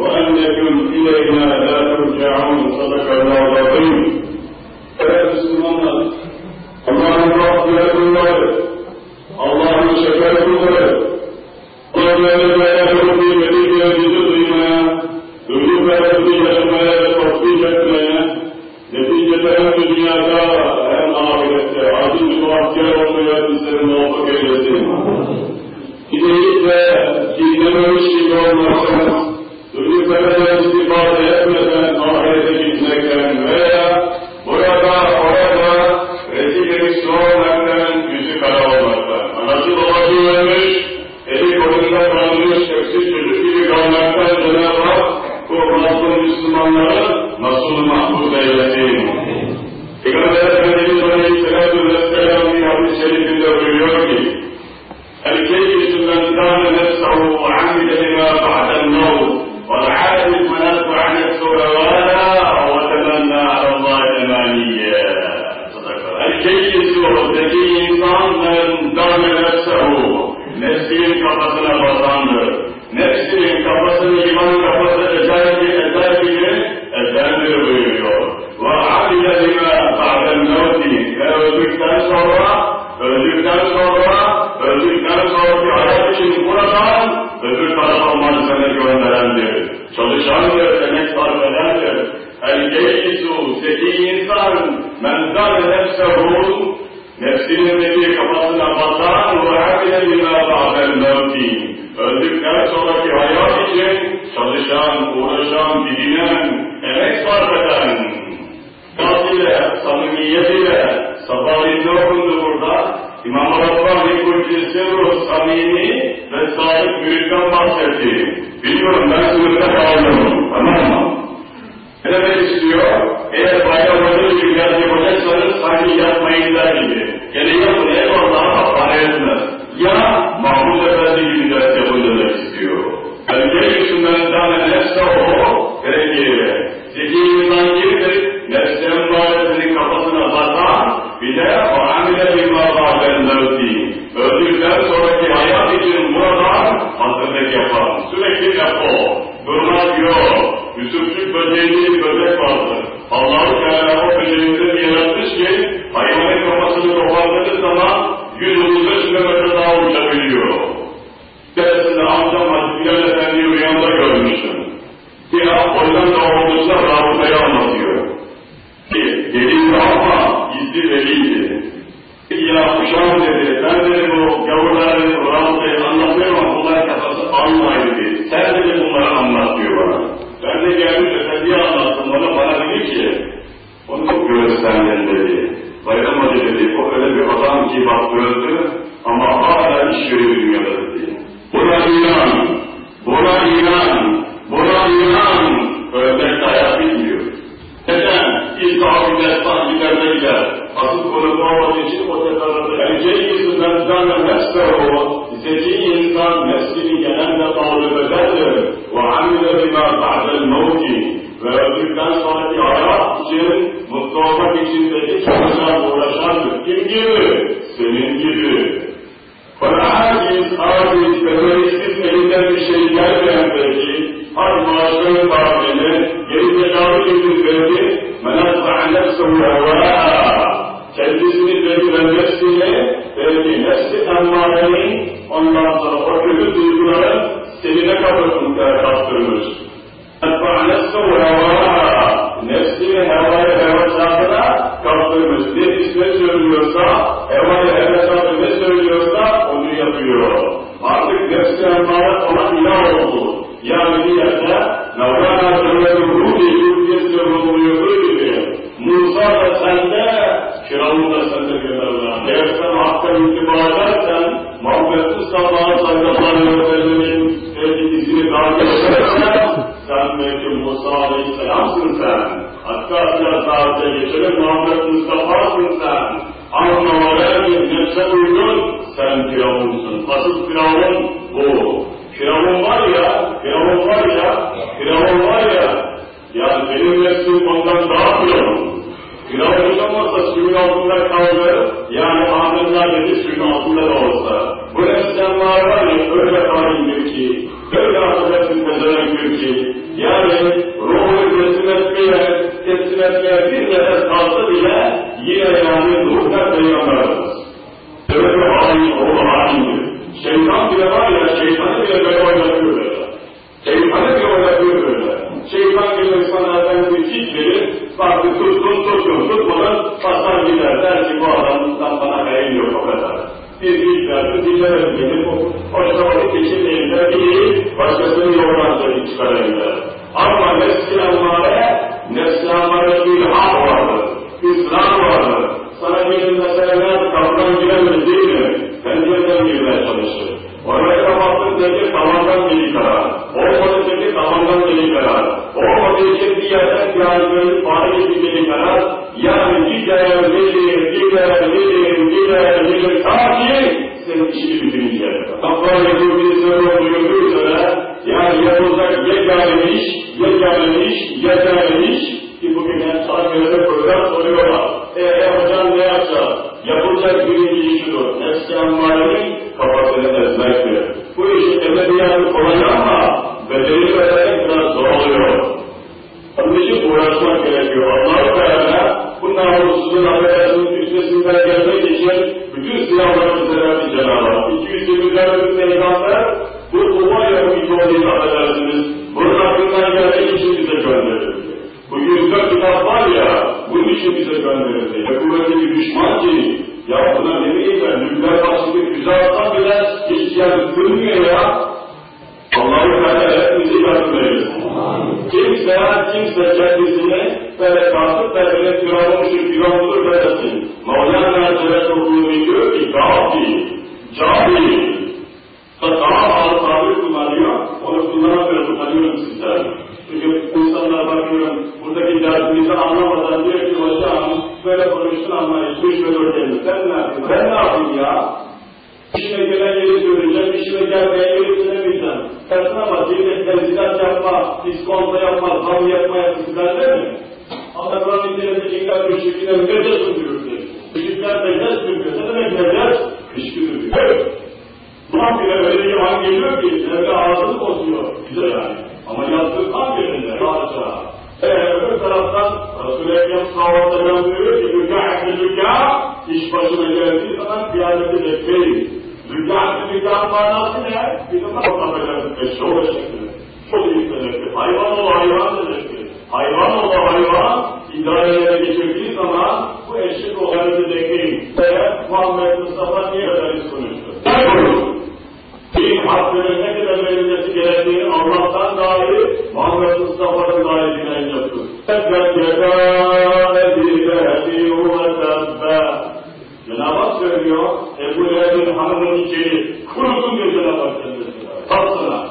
وأنكم إلينا لا ترجعون صدق الله العظيم. فلا تسلمون اللهم رب لكم ولد. اللهم شفاكم ولد. Men zâle nefsehu nefsini dediği kafasına basan ve hâbile bina ba'del. Öldükten sonraki hayat için çalışan, uğraşan, didinen, emek fark eden, gazıyla, samimiyetiyle, sabahleyin okundu burada, İmam-ı Rabbani Kudüs'ü samimi ve sadık büyükten bahsetti. Bilmiyorum ben sınıfta kaldım, tamam mı? Ne demek istiyor? یا معمول Allah'ım dedi, ben dedi bu yavrulara dedi, Kur'an'ı dedi, anlatmıyorum ama bunlar kafası almaydı dedi. Sen dedi bunları anlat diyor bana. Ben de geldim de sen niye anlattın bana? Bana dedi ki, onu çok göğüslendin dedi. Bayılmadı dedi, o öyle bir adam ki bak öldü ama hala iş yürüyor dünyada dedi. Buna inan, buna inan, buna inan, ölmek hayat bitmiyor. Neden? İlk ağır gider, sahiplerine gider. Asıl konu olmadığı için o yüce hizmetten ve nefsehu zeki insan nefsini genelde talebededir ve amile bima ba'del mevki ve öldükten sonraki hayat için mutlu olmak için de hiç çalışan uğraşandır. Kim gibi? Senin gibi. Öte geçelim Muhammed Mustafa'sın sen. Ama ve lakin nefse uydun sen Firavunsun. Asıl Firavun bu. Firavun var ya, Firavun var ya, Firavun var ya, yani benim nefsim ondan daha Firavun. Firavun hiç olmazsa suyun altında kaldı, yani Ahmetler dedi suyun altında da olsa. Bu nefsemler var ya, öyle haindir ki, öyle affedersin pezevenktir ki, yani ruhunu teslim etmeye, teslim etmeye bir nefes kalsa bile, yine yani ruhlar peygamberimiz. Evet, hain, o haindir. Şeytan bile var ya, şeytanı bile böyle oynatıyor böyle. Şeytanı bile oynatıyor böyle. Şeytan gibi sana efendim bir fikri, farklı tuttun tuttun tutmadan basar gider. Der ki bu adamdan bana hayır yok o kadar. Bir fikir verdi, dinlemez beni. Hoşuna vakit geçirmeyin der, değil, başkasının yoldan söyleyip çıkarayım der. Ama nefsi amare, nefsi amare bir hak vardır. İslam vardır. Bir meseleler kapıdan giremez değil mi? Pencereden girmeye çalışır. Oraya kapattın dedi tavandan deli karar. Olmadı dedi tavandan deli karar. Olmadı dedi bir yerden yani böyle fare gibi deli karar. Yani gider, gelir, gider, gelir, gider, gelir. Ta ki senin işini bitirince. Yapıyor birisi öyle buyurduğu üzere yani yapılacak yegane iş, yegane iş, yegane iş ki bugün hem sahnelerde program soruyorlar. E, e hocam ne yapacağız? Yapılacak birinci iş ammarenin kafasını ezmektir. Bu işin edebiyatı kolay ama bedeli vererek biraz zor oluyor. Onun için uğraşmak gerekiyor. Allah-u Teala bu namussuzun affedersinin üstesinden gelmek için bütün silahları bize verdi Cenab-ı Hak. 224 peygamber bu umaya uyduğunu affedersiniz. Bunun hakkından gelmek için bize gönderildi. Bu 104 kitap var ya, bunun için bize gönderildi. Ve kuvvetli bir düşman ki, ya buna ne bileyim ben, nükleer başlıklı füze atsam bile hiç yani kırmıyor ya. Allah-u Teala hepimizi yardım eylesin. Kimse, kimse kendisini böyle kalkıp da böyle firavunmuştur, firavundur demesin. Mevlana Celal-i diyor ki, cahil, cahil. Hiçbir şey öğrenmedin. Ben ne yapayım? Ben ne yapayım ya? İşime gelen yeri söyleyeceğim, işime gelmeyen yeri söylemeyeceğim. Tersin ama devlet temsilat yapma, iskonto yapma, zam yapma sizlerde mi? Allah'ın içerisinde ikram müşrikine müddet diyor. Müşrikler necdet diyor. Ne demek necdet? Kışkırtıyor diyor. Ulan bile öyle bir an geliyor ki, evde ağzını bozuyor. Güzel yani. Ama yaptığı tam yerinde. Harika. Eee öbür taraftan Resul-i Ekrem sallallahu aleyhi ve sellem diyor ki, Rükâ-ı rükâ, iş başına geldiği zaman kıyameti bekleyin. Rükâ-ı rükâ manası ne? Zaman ortamda eşşoğlu şeklinde. Çok iyi demektir. Hayvan ol hayvan demektir. Hayvan ol hayvan, idarelere geçirdiği zaman bu eşlik o halde bekleyin. Ve Muhammed Mustafa niye kadar konuştu? Bir hakkının ne kadar verilmesi gerektiğini Allah'tan dahi Muhammed Mustafa'nın dahi bilen yoktur. Ebbet yekâne billâhi ve tebbe. Cenab-ı Hak söylüyor, Ebu Leheb'in hanımının içeri kurusun diyor Cenab-ı Hak kendisine. Kalsına.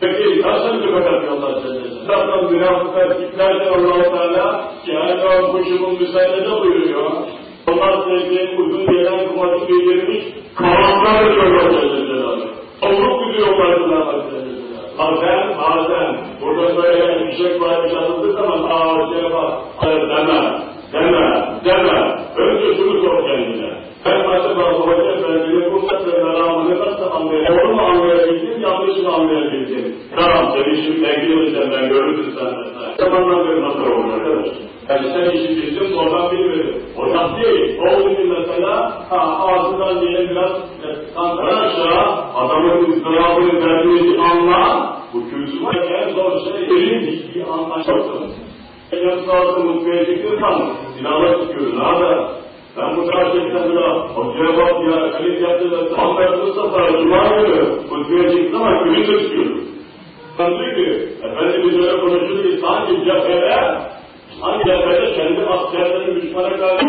Peki kaç sene tüfek Allah kendisine? Zaten münafıklar kitlerden Allah-u Teala cehennem kuşunun müsaadede buyuruyor. Onlar sevdiğin uzun gelen kumaşı giydirmiş, karanlar diyor Allah Celle Avruk gidiyorlar Cenab-ı Bazen, bazen, burada böyle bir şey var, bir zaman, aa Cenab-ı Hak, deme, deme, deme. Önce şunu sor kendine. Ben acaba bu hoca efendinin bu mesele meramını nasıl anlayabilirim? Doğru mu anlayabildim, yanlış mı anlayabildim? Tamam, şimdi tenkil edeceğim ben, görürsün sen mesela. Zamandan beri nasıl olur arkadaş? Yani sen işi bildin, oradan bilmedin. Hocam değil, oldu ki mesela, ha, ağzından yine biraz kankan aşağı, adamın ızdırabını, derdini anla, bu kültürün en zor şey, elin bildiği anlaşmaktır. Eğer sağlıklı mutluya çıkırsan, silahla çıkıyoruz, ne haber? Ben bu gerçekten bile hocaya bak ya, kalif yaptı da tam yaptıysa sana cuma günü mutluya çıktı ama günü de çıkıyoruz. Ben diyor ki, Efendimiz öyle konuşuyor ki sanki cephede Hangi cephede kendi askerlerini düşmana karşı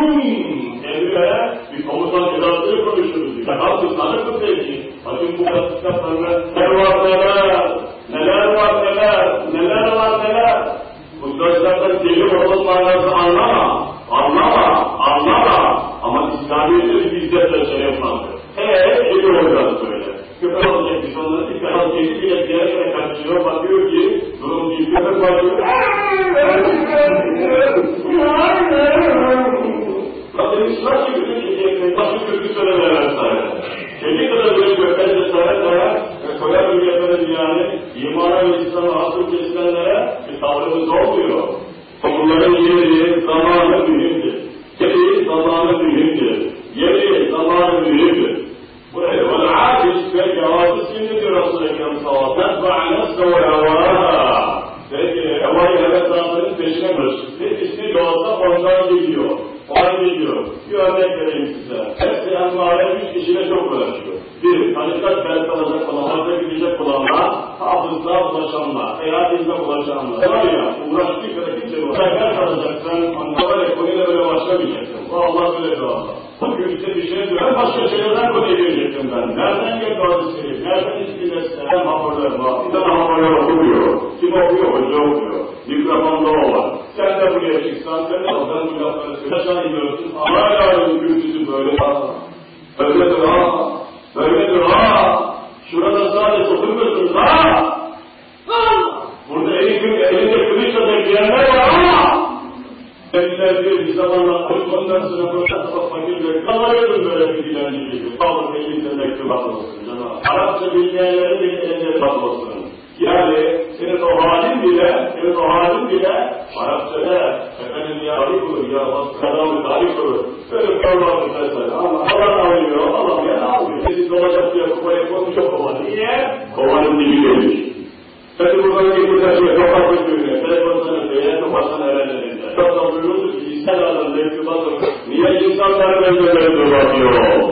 kendine bir komutan edasını konuşuruz. Ya halkı tanıklı peki. Bakın bu kitaplarına neler var neler, neler var neler, neler var neler. Bu sözlerden deli olun manası anlama, anlama, anlama. Ama İslamiyet'te bir izzetle şey yapmaz. Eee deli olacağız böyle. Köpek olacak biz onları dikkat edeceğiz. Bir de diğer yere kaçıyor, bakıyor ki durum değil. Köpek bakıyor. Kadın İslam gibi bir başı kötü söylemeler sayesinde. Kedi kadar böyle göklerce sarar sarar ve koyar ülkelerin yani imana ve İslam'a hasıl kesilenlere bir tavrımız olmuyor. Bunların yeri, zamanı mühimdir. Yeri, zamanı mühimdir. Yeri, zamanı mühimdir. Buraya ve aciz ve cevabı şimdi diyor Resulü Ekrem sallallahu aleyhi ve sellem nefse ve hevâha. Peki, hevâyı heves zatının peşine koş. Ne ismi doğsa ondan geliyor. Ondan geliyor. Bir örnek vereyim size. Hepsi emmare üç kişiyle çok uğraşıyor. Bir, tarikat alacak olan, harca gidecek olanlar, hafızlığa bulaşanlar, eyaletinde bulaşanlar. Var ya, uğraştığı kadar kimse uğraşıyor. Ders alacaksın, onlara ekonomiyle böyle başlamayacaksın. Allah böyle Allah. Bugün işte bir şey diyor, başka şeylerden konuya girecektim ben. Nereden geldi o hadisleri? Nereden istiyorsun? Hem haberler var, bir tane haberler okumuyor. Kim okuyor? Hoca okuyor. Mikrofonda o var. Sen de buraya çıksan, sen de oradan bu lafları söyle. Sen iniyorsun, hala gürültüsü böyle. Böyledir ha. Böyledir ha. Şurada sadece oturmuyorsunuz ha. Burada elinde, elinde kılıçla bekleyenler var ha. Dediler diyor bir zamanlar ondan sonra burada fakir ve kalıyordum böyle bir dilenci gibi. Kalın elinde mektubat olsun canım. Arapça bilmeyenlerin bir elinde tat olsun. Yani senin o halin bile, senin o halin bile Arapçada efendim ya tarih olur ya kadar tarih olur. Böyle kalmadı mesela. Ama alan alıyor, alamayan almıyor. Siz olacak diye kupaya koymuş o kova. Niye? Kovanın dibi demiş. Tabi buradan getirdiler diye kapat götürüyor. Telefondan öteye, kafasına erenlerinde. Çok da buyurdu ki, insan alın, mektubatı. Niye insanlar mektubatı bakıyor?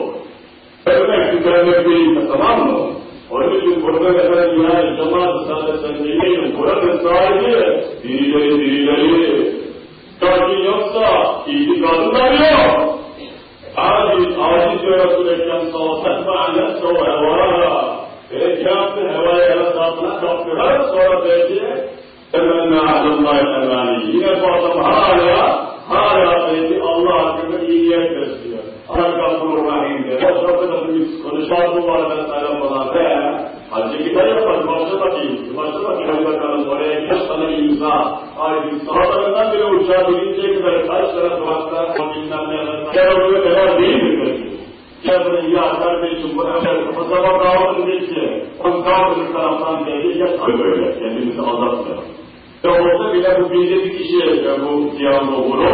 Ölmek tükenmek değil, tamam mı? Onun için burada efendim yani cemaat-ı saadetlerinde değilim. Buranın sahibi, birileri birileri. Sakin yoksa, itikadı da yok. Aciz, aciz diyor Resul-i Ekrem sallallahu aleyhi ve sellem, ve. Ve kâfir hevaya elasatına kaptırır, sonra belki temenni ahdallâhi emâni. Yine bu adam hala, hala belki Allah hakkında iyi besliyor. O sırada biz konuşalım bu arada selam falan. Ve hacı gider yapar, başla bakayım. Başla bakayım, bakalım oraya kaç tane imza. Ay biz sahalarından bile uçağa bilinceye kadar kaç tane durakta, o bilmem ne. Gel oluyor, devam değil mi peki? Kendini ya kardeşim bu evvel o zaman dağılın bitti. On kaldırır taraftan geldi. Ya böyle kendimizi aldatmayalım. Ve olsa bile bu binde bir kişi bu diyalog olur.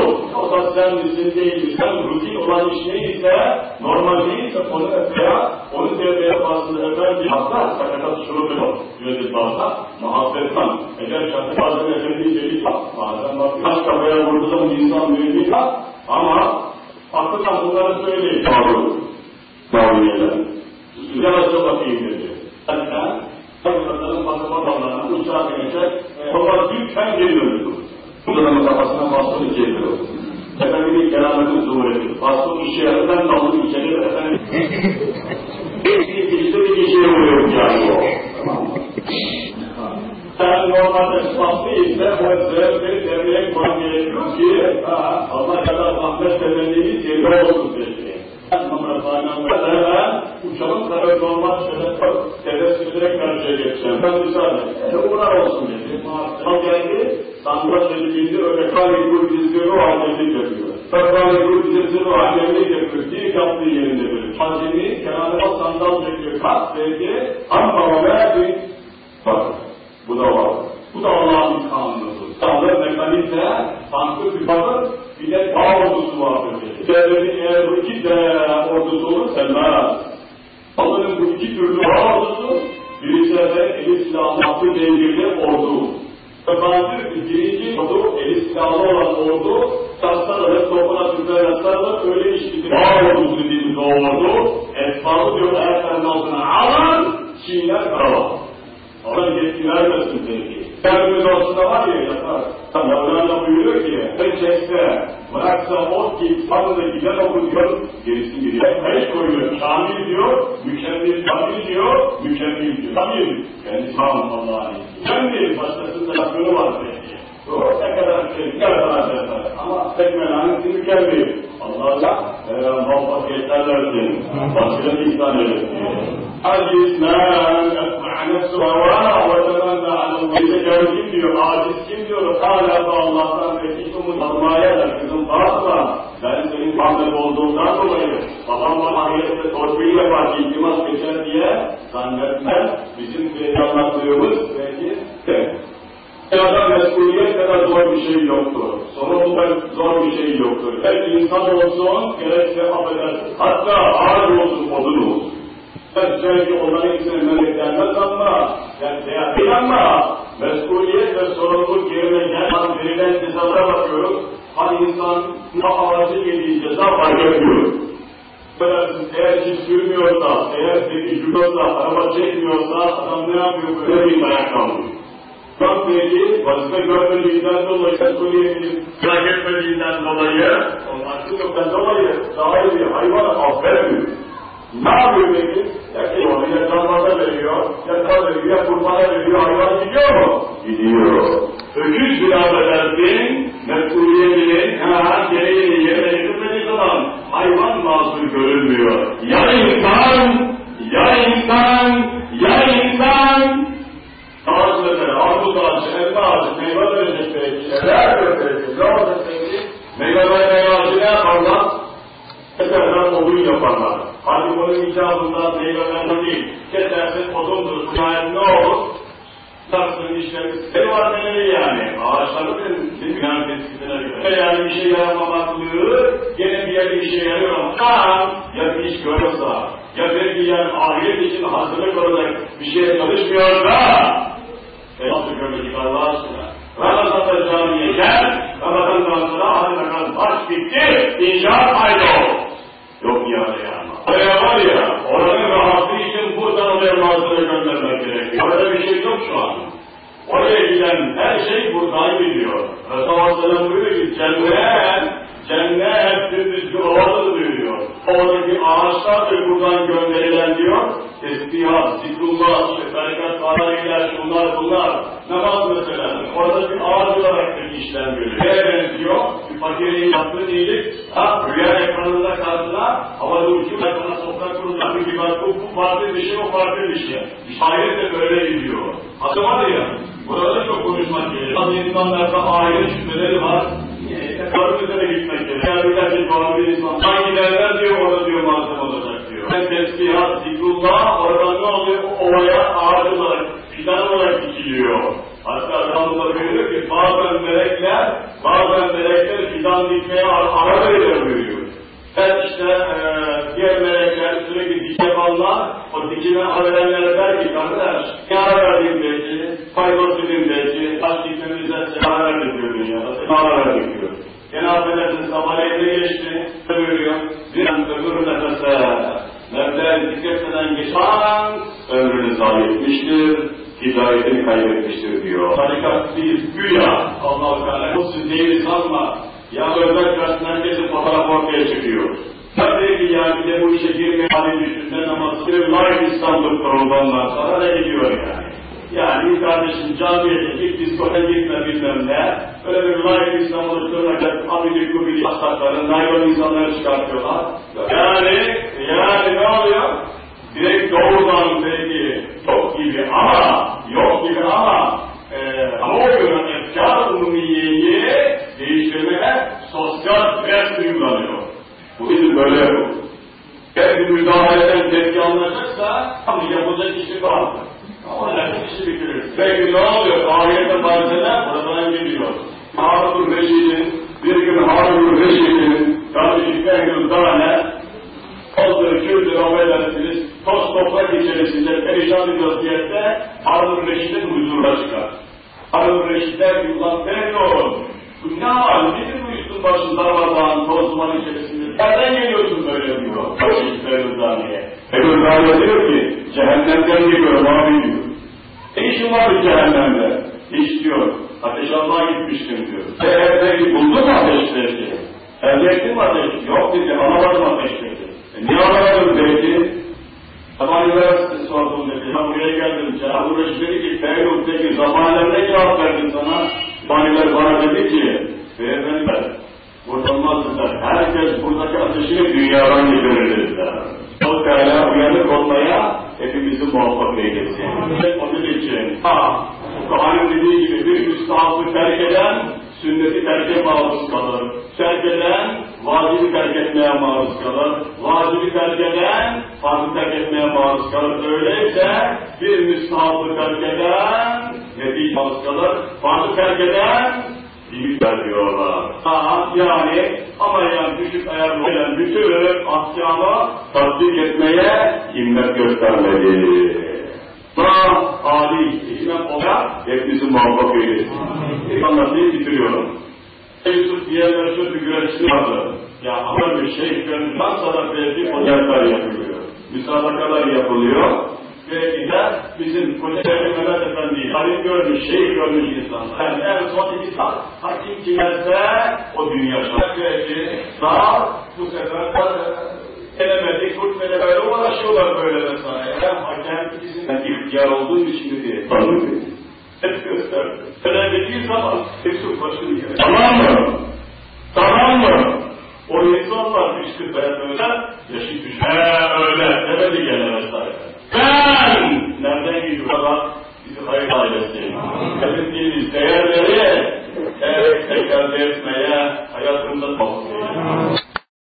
O da sen misin değil misin? Rutin olan iş neyse, normal neyse onu veya onu devreye fazla evvel bir hafta sakatat şurutu yönetim bazda muhabbetten. Eğer şartı bazen efendi delik bazen bak kaç kafaya vurdu da insan mühim ama hakikaten bunları söyleyin. Doğru. Maviyeler. Yavaşça bakayım dedi. Hatta Tabiatların pasaport alanına uçağa binecek, sonra büyükten geri döndü. Bu da kafasına bastonu çeviriyor. Efendimiz kerametin zuhur ediyor. Bastonu işe yarı, ben dalını içeri efendim. bir girişte bir kişiye vuruyor yani o. Sen normalde ise bu sebepleri devreye koyman gerekiyor ki Allah kadar rahmet temennimiz yerine olsun diye. Uçalım kadar normal şöyle tebessümlere karşıya geçeceğim. Ben müsaade. E, uğrar olsun dedi. Mal geldi, sandal dedi kur dizleri o hakemlik yapıyor. Kâle kur dizleri o hakemlik yapıyor. Bir yaptığı yerinde böyle. Hacemi kenarına sandal çekiyor. Kalk dedi, amma verdi. Bak, bu da var. Bu da Allah'ın kanunudur. Tanrı mekanizma, farklı bir bakır, bir de dağ ordusu vardır. Devletin eğer bu iki de ordusu olur, sevmez. Allah'ın bu iki türlü silahlı olan ordu, taslar ve topuna tüfeğe sarılır, öyle işbirliği. Dağ ordusu dediğimiz o ordu, esbabı diyor ayaklarının altına alın, çiğner karalar. Allah yetki vermesin peki. Kendimiz aslında var ya yapar. Mevlana buyuruyor ki, Reçekte bıraksa ot ki sanırda giden oku diyor, gerisi gidiyor. Hiç koyuyor, kamil diyor, mükemmel, kamil diyor, mükemmel diyor. Kamil, tamam Allah'ın Mükemmel, başkasında hakkını var peki. O şey, gel sana derler. Ama tekmelanın mükemmel. Allah'a e, muvaffakiyetler versin. Basiret ihsan eylesin. Acizmen etma'a nefsu hava ve temenna alel Zekalı kim diyor, aciz kim diyor, hala da Allah'tan peki umut almaya da kızım varsa, ben senin Muhammed olduğundan dolayı, babam bana ahirette torpil yapar, iltimas geçer diye zannetmez, bizim anlattığımız belki. Dünyada mesuliyet kadar zor bir şey yoktur. Sorumluluk zor bir şey yoktur. Belki insan olsun, gerekse affedersin. Hatta ağaç olsun, odun olsun. Belki onların içine melek gelmez ama, yani seyahat ama, mesuliyet ve sorumluluk yerine gelmez verilen cezalara bakıyoruz. Hani insan ağacı yediği ceza fark etmiyor. Eğer hiç sürmüyorsa, eğer peki yürüyorsa, araba çekmiyorsa, adam ne yapıyor? Böyle bir ayak kalmıyor. Bak peki, vazife görmediğinden dolayı, mesuliyetini bırak etmediğinden dolayı, onun hakkı dolayı, daha iyi hayvan affetmiyor. Ne yapıyor peki? Ki onu ya canlıda veriyor, ya da veriyor, ya kurbana veriyor, hayvan gidiyor mu? Gidiyor. Öküz bir affedersin, mesuliyetini, ha, gereğini yerine getirmediği zaman hayvan mazur görülmüyor. Ya insan, ya insan, ya insan, ağaç mesela, armut ağacı, elma ağacı, meyve verecek belki, neler gösterecek, ne olacak peki? Meyve vermeye ağacı ne yaparlar? Keserler odun yaparlar. Halbuki onun icabından meyvelerden değil. Kesersin odundur. Yani ne olur? Taksın işlerimiz. Ne var neleri yani? Ağaçları bir dünyanın tespitine göre. Yani bir şey yaramamaklığı gene bir yerde işe yarıyor ama ya bir iş görüyorsa ya belki yani ahiret için hazırlık olacak bir şeye çalışmıyorsa e nasıl görecek Allah aşkına? Ramazan'da camiye gel, Ramazan'dan sonra bakalım baş bitti, inşaat haydo. Yok yani yani. Oraya var ya, oranın rahatlığı için buradan oraya mazlaya göndermek gerekiyor. Orada bir şey yok şu an. Oraya giden her şey buradan gidiyor. Resulullah Aleyhisselam buyuruyor ki cennet, cennet dümdüz bir ovadır diyor. Oradaki ağaçlar da buradan gönderilen diyor. Tesbihat, zikrullah, işte tarikat faaliyetler, şunlar bunlar. Namaz mesela. Orada bir ağaç olarak bir işlem görüyor. Neye benziyor? Bir fakirin yaptığı iyilik, ha, rüya ekranında karşına havada uçuyor, sana sokak kurulları gibi bu, bu farklı bir şey, o farklı bir şey. Şair de böyle gidiyor. Adı var ya, burada çok konuşmak gerekiyor. Bazı insanlarda aile şüpheleri var. Üzere gitmek gerekiyor. Yani de var bir insan. Hangi derler diyor, orada diyor malzeme olacak diyor. Ben tesbihat, zikrullah, oradan ne oluyor? Ovaya ağacı olarak, fidan olarak dikiliyor. Hatta Allah'ın buyuruyor ki bazen melekler, bazen melekler fidan dikmeye ara veriyor buyuruyor. Ben işte e, diğer melekler sürekli dik yapanlar, o dikime ara verenler der ki kardeş, ne ara verdiğin belki, faydalı dediğin belki, taş dikmemize ara verdik diyor dünyada, ara verdik diyor. Sabahleyin geçti, buyuruyor, bir an öbür nefese, Mevla'ya zikretmeden geçen ömrünü zayi etmiştir, hidayetini kaybetmiştir diyor. Tarikat biz güya Allah-u Teala bu siz değil sanma. Ya özel karşısında herkesin fotoğraf ortaya çıkıyor. Tabii ki ya bir de bu işe girmeye hali düşünde bir live İstanbul programından sonra ne gidiyor yani. Yani kardeşim camiye git, diskoya gitme bilmem ne. Öyle bir live İstanbul'u tırnak abidik gubidik asakları, naylon insanları çıkartıyorlar. Yani, yani ne oluyor? direkt doğrudan belki yok gibi ama yok gibi ama e, kamuoyuna efkar umumiyeyi değiştirmeye sosyal stres uygulanıyor. Bu bizim böyle yok. Eğer bir müdahaleden tepki alınacaksa tam yapılacak işi vardır. Ama nerede işi bitirir. Peki ne oluyor? Ahirette partiler buradan geliyor. Harun Reşid'in, bir gün Harun Reşid'in kardeşi Fehmi Zane Aldığı Kürdü affedersiniz, toz toprak içerisinde perişan bir vaziyette Harun Reşid'in huzuruna çıkar. Harun Reşid der ki, ulan Fehmi ne hal, nedir bu üstün başın darmadağın, toz duman içerisinde? Nereden geliyorsun böyle diyor. Reşid Fehmi Fehmi diyor ki, cehennemden geliyorum abi diyor. Ne işin var cehennemde? Hiç diyor, ateş almaya gitmiştim diyor. Eğer belki buldun mu ateş belki? Elde ettin mi ateş? Yok dedi, alamadım ateş dedi. E, niye alamadın belki? Sabah üniversitesi sordum dedi. Ben buraya geldim. Cenab-ı Reşit dedi ki, Feyyum dedi, zamanında ne cevap verdin sana? Faniler bana dedi ki, beyefendiler, burada olmazlar. Herkes buradaki ateşini dünyadan getirirler. O Teala uyanık olmaya hepimizi muvaffak eylesin. Onun için, ha, Kuhan'ın dediği gibi bir müstahapı terk eden, sünneti terke maruz kalır. Terk eden, vacibi terk etmeye maruz kalır. Vacibi terk eden, farzı terk etmeye maruz kalır. Öyleyse bir müstahapı terk eden, netice maruz kalır. Farzı terk eden, limit diyorlar. Ha, yani ama yani düşük ayarlayan bütün ahkama tatbik etmeye himmet göstermedi. Daha âli hikmet olarak hepimizi muvaffak eylesin. Anlatayım bitiriyorum. Yusuf diye meşhur bir güreşçi vardı. Ya ama bir şeyhlerin Fransa'da belki konserler yapılıyor. Müsabakalar yapılıyor. Bizim koca Mehmet Efendi'yi halim görmüş, şeyh görmüş insanlar. Yani en son iki saat hakim kimse o dünya belki daha bu sefer Gelemedik, kurtmele böyle uğraşıyorlar böyle vesaire. Hem hakem ikisinden ihtiyar olduğum için diye. Tanrı hep gösterdi. Önemli zaman Yusuf başını gelir. Tamam mı? Tamam mı? O insanlar üç kırk böyle yaşı düşüyor. He öyle demedi gene vesaire. Ben! Nereden geliyor adam? Bizi hayır ailesi. Edindiğimiz değerleri evet, tekrar etmeye hayatımda tavsiye